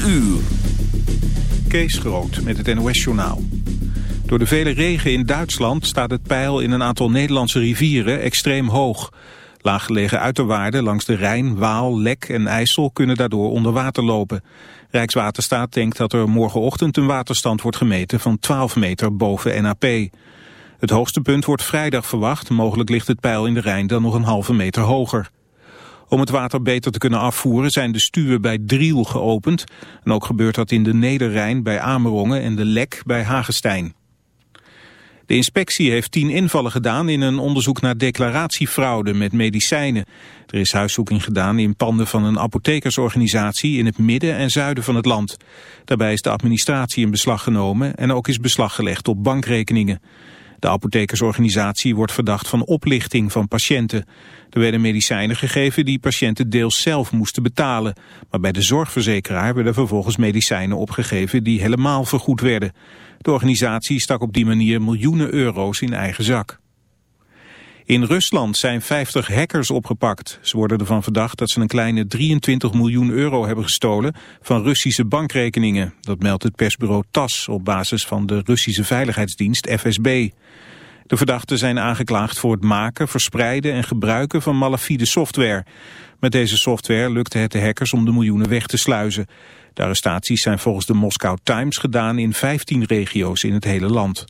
4 uur. Kees Groot met het NOS-journaal. Door de vele regen in Duitsland staat het peil in een aantal Nederlandse rivieren extreem hoog. Laaggelegen uiterwaarden langs de Rijn, Waal, Lek en IJssel kunnen daardoor onder water lopen. Rijkswaterstaat denkt dat er morgenochtend een waterstand wordt gemeten van 12 meter boven NAP. Het hoogste punt wordt vrijdag verwacht, mogelijk ligt het peil in de Rijn dan nog een halve meter hoger. Om het water beter te kunnen afvoeren zijn de stuwen bij Driel geopend. En ook gebeurt dat in de Nederrijn bij Amerongen en de Lek bij Hagestein. De inspectie heeft tien invallen gedaan in een onderzoek naar declaratiefraude met medicijnen. Er is huiszoeking gedaan in panden van een apothekersorganisatie in het midden en zuiden van het land. Daarbij is de administratie in beslag genomen en ook is beslag gelegd op bankrekeningen. De apothekersorganisatie wordt verdacht van oplichting van patiënten. Er werden medicijnen gegeven die patiënten deels zelf moesten betalen. Maar bij de zorgverzekeraar werden vervolgens medicijnen opgegeven die helemaal vergoed werden. De organisatie stak op die manier miljoenen euro's in eigen zak. In Rusland zijn 50 hackers opgepakt. Ze worden ervan verdacht dat ze een kleine 23 miljoen euro hebben gestolen van Russische bankrekeningen. Dat meldt het persbureau TAS op basis van de Russische veiligheidsdienst FSB. De verdachten zijn aangeklaagd voor het maken, verspreiden en gebruiken van malafide software. Met deze software lukte het de hackers om de miljoenen weg te sluizen. De arrestaties zijn volgens de Moscow Times gedaan in 15 regio's in het hele land.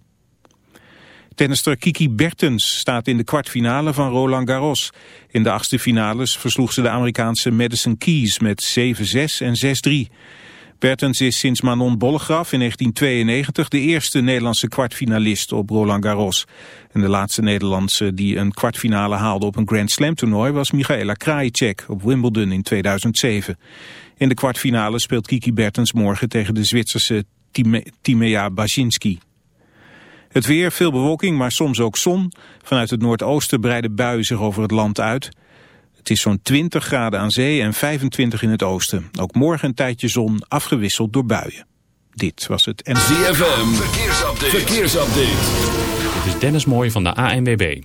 Tennister Kiki Bertens staat in de kwartfinale van Roland Garros. In de achtste finales versloeg ze de Amerikaanse Madison Keys met 7-6 en 6-3. Bertens is sinds Manon Bollegraf in 1992 de eerste Nederlandse kwartfinalist op Roland Garros. En de laatste Nederlandse die een kwartfinale haalde op een Grand Slam toernooi was Michaela Krajicek op Wimbledon in 2007. In de kwartfinale speelt Kiki Bertens morgen tegen de Zwitserse Timea Basinski. Het weer, veel bewolking, maar soms ook zon. Vanuit het noordoosten breiden buien zich over het land uit. Het is zo'n 20 graden aan zee en 25 in het oosten. Ook morgen een tijdje zon, afgewisseld door buien. Dit was het en ZFM, verkeersupdate. verkeersupdate. Dit is Dennis Mooij van de ANWB.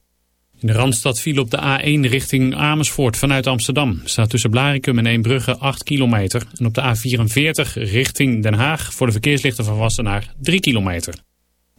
In de Randstad viel op de A1 richting Amersfoort vanuit Amsterdam. Staat tussen Blarikum en Eembrugge 8 kilometer. En op de A44 richting Den Haag voor de verkeerslichten van Wassenaar 3 kilometer.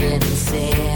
living sin.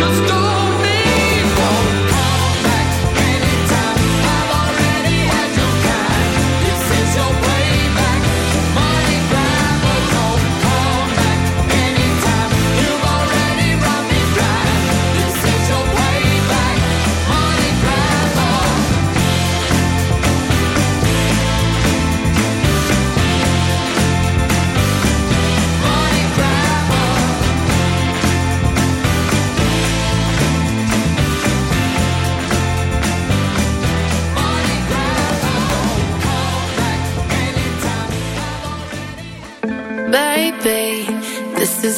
just go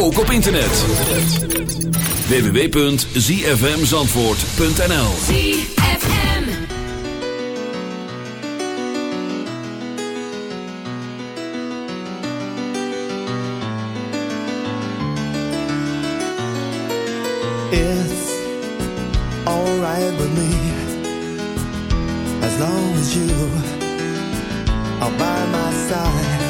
ook op internet. www.zfmzandvoort.nl ZFM It's alright with me. As long as you are by my side.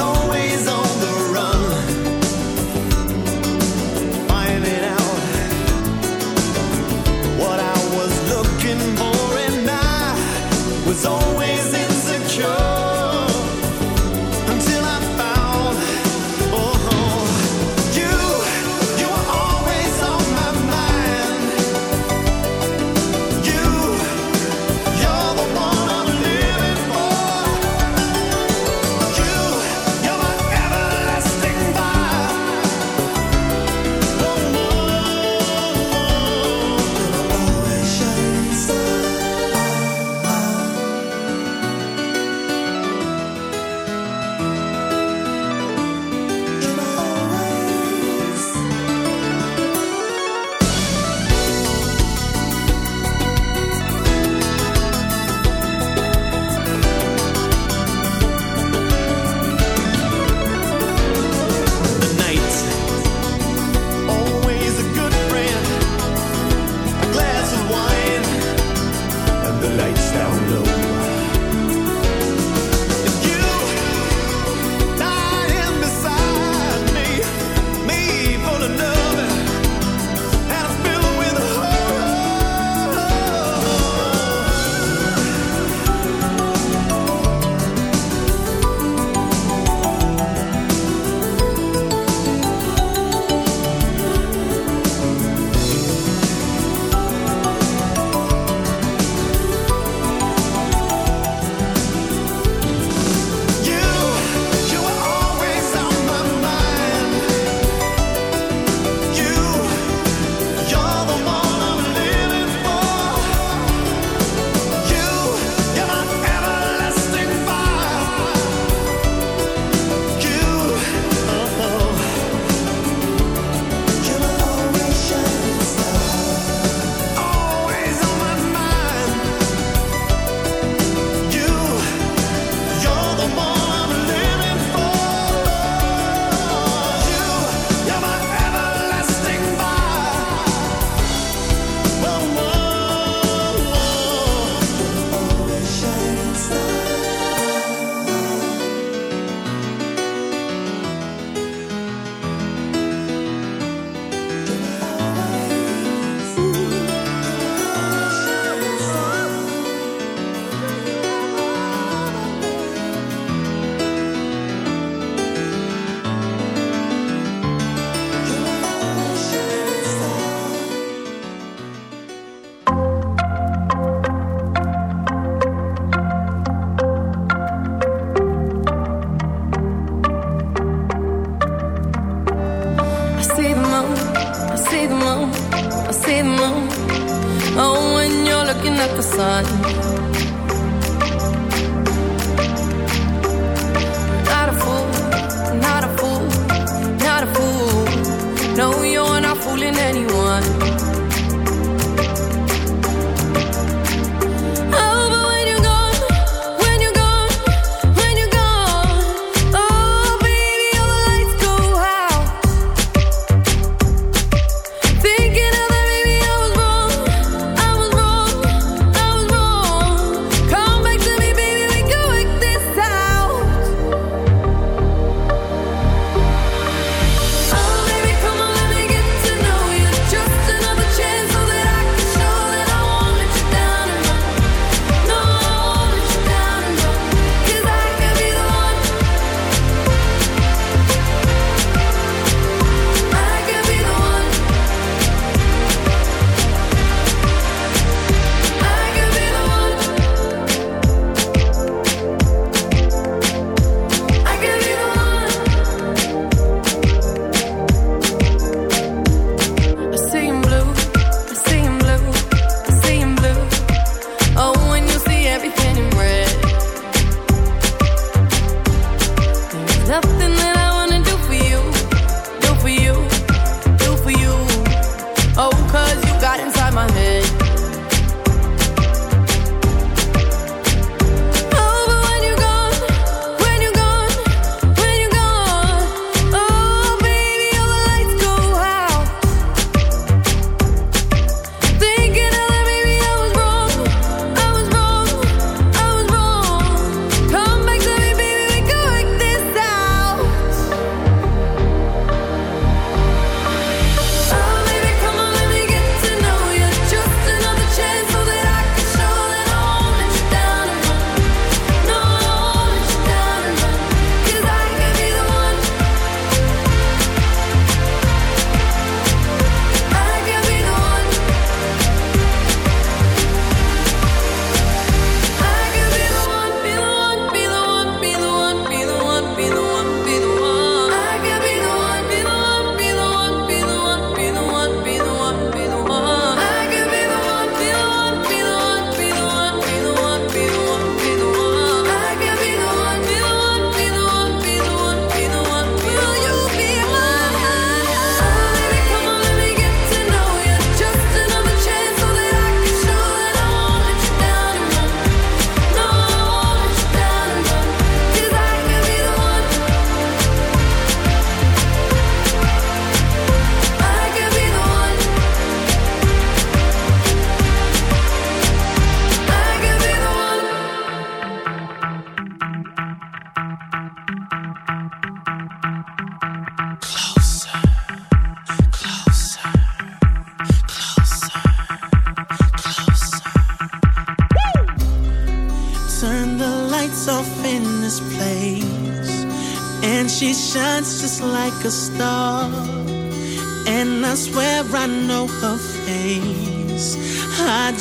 always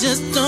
just don't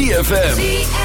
ZFM.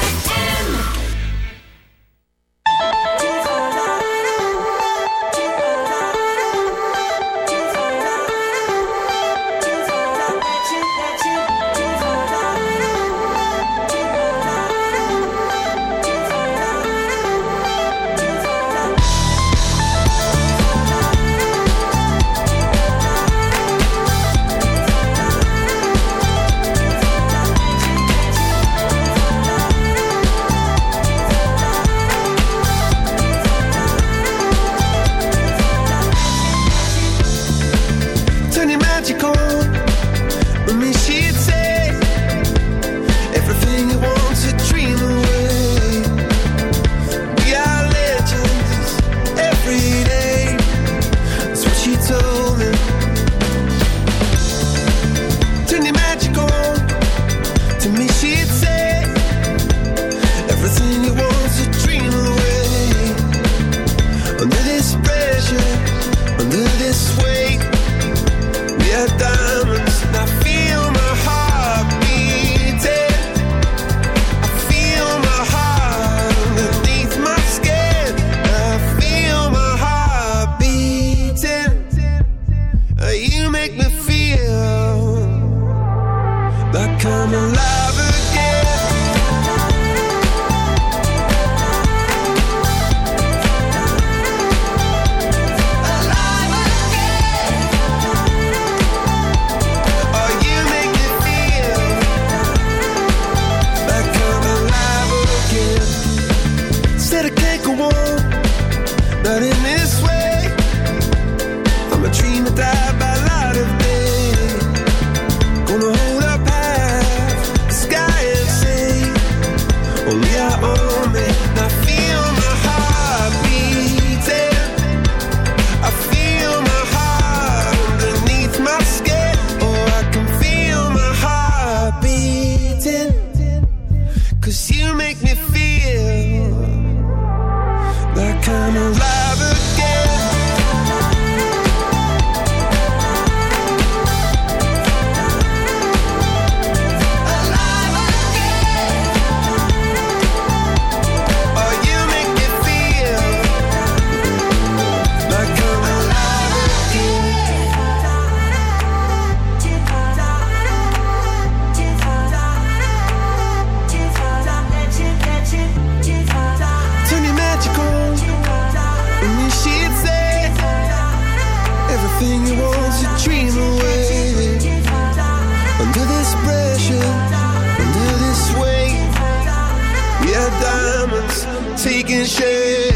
Shape.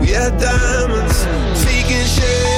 We are diamonds taking shape.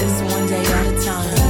this one day at a time.